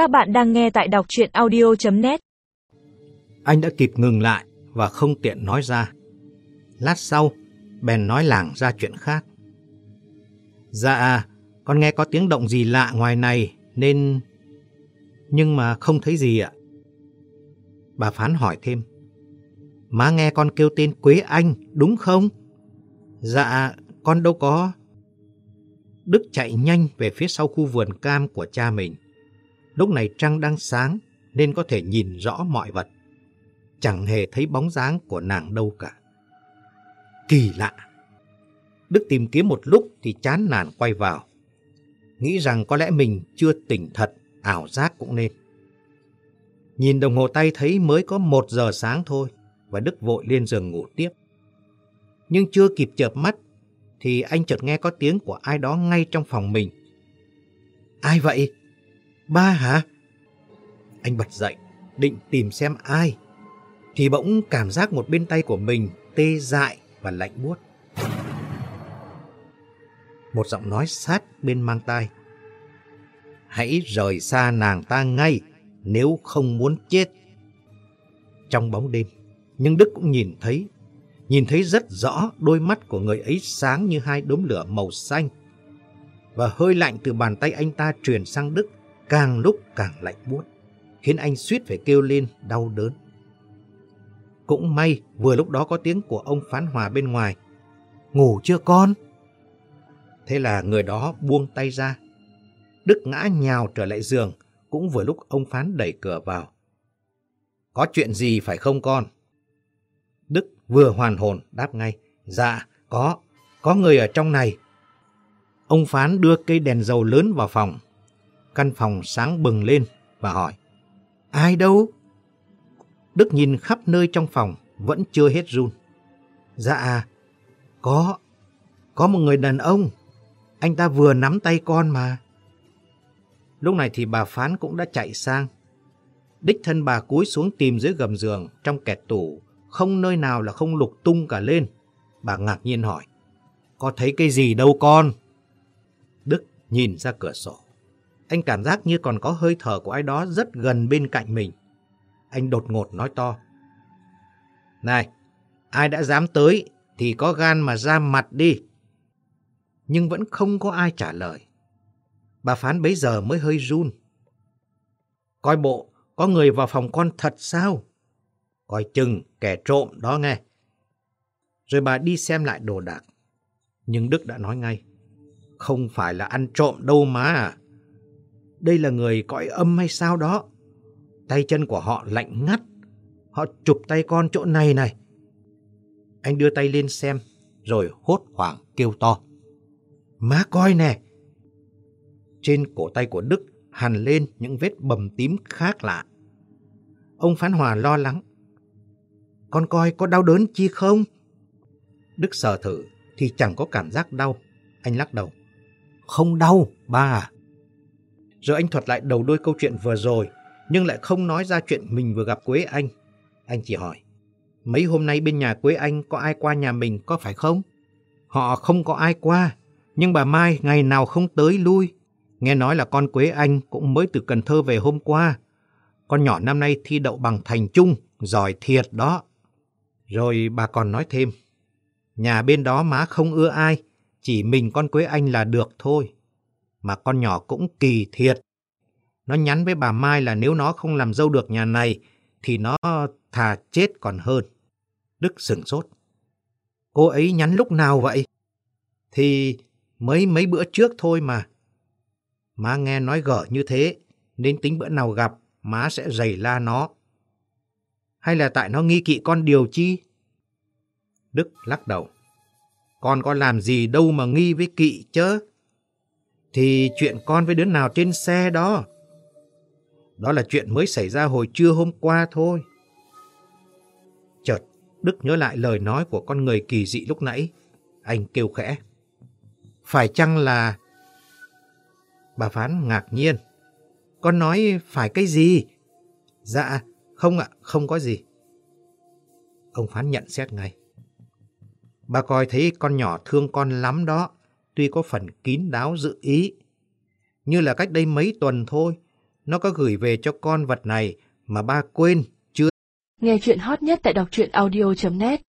Các bạn đang nghe tại đọc chuyện audio.net Anh đã kịp ngừng lại và không tiện nói ra. Lát sau, bèn nói lảng ra chuyện khác. Dạ, con nghe có tiếng động gì lạ ngoài này nên... Nhưng mà không thấy gì ạ. Bà Phán hỏi thêm. Má nghe con kêu tên Quế Anh, đúng không? Dạ, con đâu có. Đức chạy nhanh về phía sau khu vườn cam của cha mình. Lúc này trăng đang sáng nên có thể nhìn rõ mọi vật. Chẳng hề thấy bóng dáng của nàng đâu cả. Kỳ lạ! Đức tìm kiếm một lúc thì chán nản quay vào. Nghĩ rằng có lẽ mình chưa tỉnh thật, ảo giác cũng nên. Nhìn đồng hồ tay thấy mới có một giờ sáng thôi và Đức vội lên giường ngủ tiếp. Nhưng chưa kịp chợp mắt thì anh chợt nghe có tiếng của ai đó ngay trong phòng mình. Ai vậy? Ba hả? Anh bật dậy, định tìm xem ai. Thì bỗng cảm giác một bên tay của mình tê dại và lạnh buốt. Một giọng nói sát bên mang tay. Hãy rời xa nàng ta ngay nếu không muốn chết. Trong bóng đêm, nhưng Đức cũng nhìn thấy, nhìn thấy rất rõ đôi mắt của người ấy sáng như hai đốm lửa màu xanh. Và hơi lạnh từ bàn tay anh ta truyền sang Đức càng lúc càng lạnh buốt, khiến anh suýt phải kêu lên đau đớn. Cũng may vừa lúc đó có tiếng của ông Phán Hòa bên ngoài. Ngủ chưa con? Thế là người đó buông tay ra. Đức ngã nhào trở lại giường, cũng vừa lúc ông Phán đẩy cửa vào. Có chuyện gì phải không con? Đức vừa hoàn hồn đáp ngay. Dạ, có, có người ở trong này. Ông Phán đưa cây đèn dầu lớn vào phòng. Căn phòng sáng bừng lên và hỏi. Ai đâu? Đức nhìn khắp nơi trong phòng, vẫn chưa hết run. Dạ, có, có một người đàn ông. Anh ta vừa nắm tay con mà. Lúc này thì bà Phán cũng đã chạy sang. Đích thân bà cúi xuống tìm dưới gầm giường, trong kẹt tủ, không nơi nào là không lục tung cả lên. Bà ngạc nhiên hỏi, có thấy cái gì đâu con? Đức nhìn ra cửa sổ. Anh cảm giác như còn có hơi thở của ai đó rất gần bên cạnh mình. Anh đột ngột nói to. Này, ai đã dám tới thì có gan mà ra mặt đi. Nhưng vẫn không có ai trả lời. Bà Phán bấy giờ mới hơi run. Coi bộ, có người vào phòng con thật sao? Coi chừng kẻ trộm đó nghe. Rồi bà đi xem lại đồ đạc. Nhưng Đức đã nói ngay. Không phải là ăn trộm đâu má à. Đây là người cõi âm hay sao đó. Tay chân của họ lạnh ngắt. Họ chụp tay con chỗ này này. Anh đưa tay lên xem, rồi hốt hoảng kêu to. Má coi nè! Trên cổ tay của Đức hằn lên những vết bầm tím khác lạ. Ông Phán Hòa lo lắng. Con coi có đau đớn chi không? Đức sờ thử thì chẳng có cảm giác đau. Anh lắc đầu. Không đau, ba à. Rồi anh thuật lại đầu đôi câu chuyện vừa rồi, nhưng lại không nói ra chuyện mình vừa gặp Quế Anh. Anh chỉ hỏi, mấy hôm nay bên nhà Quế Anh có ai qua nhà mình có phải không? Họ không có ai qua, nhưng bà Mai ngày nào không tới lui. Nghe nói là con Quế Anh cũng mới từ Cần Thơ về hôm qua. Con nhỏ năm nay thi đậu bằng thành trung, giỏi thiệt đó. Rồi bà còn nói thêm, nhà bên đó má không ưa ai, chỉ mình con Quế Anh là được thôi mà con nhỏ cũng kỳ thiệt. Nó nhắn với bà Mai là nếu nó không làm dâu được nhà này, thì nó thà chết còn hơn. Đức sửng sốt. Cô ấy nhắn lúc nào vậy? Thì mấy mấy bữa trước thôi mà. Má nghe nói gở như thế, nên tính bữa nào gặp, má sẽ giày la nó. Hay là tại nó nghi kỵ con điều chi? Đức lắc đầu. Con có làm gì đâu mà nghi với kỵ chứ? Thì chuyện con với đứa nào trên xe đó. Đó là chuyện mới xảy ra hồi trưa hôm qua thôi. Chợt, Đức nhớ lại lời nói của con người kỳ dị lúc nãy. Anh kêu khẽ. Phải chăng là... Bà Phán ngạc nhiên. Con nói phải cái gì? Dạ, không ạ, không có gì. Ông Phán nhận xét ngay. Bà coi thấy con nhỏ thương con lắm đó tuy có phần kín đáo dự ý. Như là cách đây mấy tuần thôi, nó có gửi về cho con vật này mà ba quên chưa Nghe chuyện hot nhất tại đọc truyện audio.net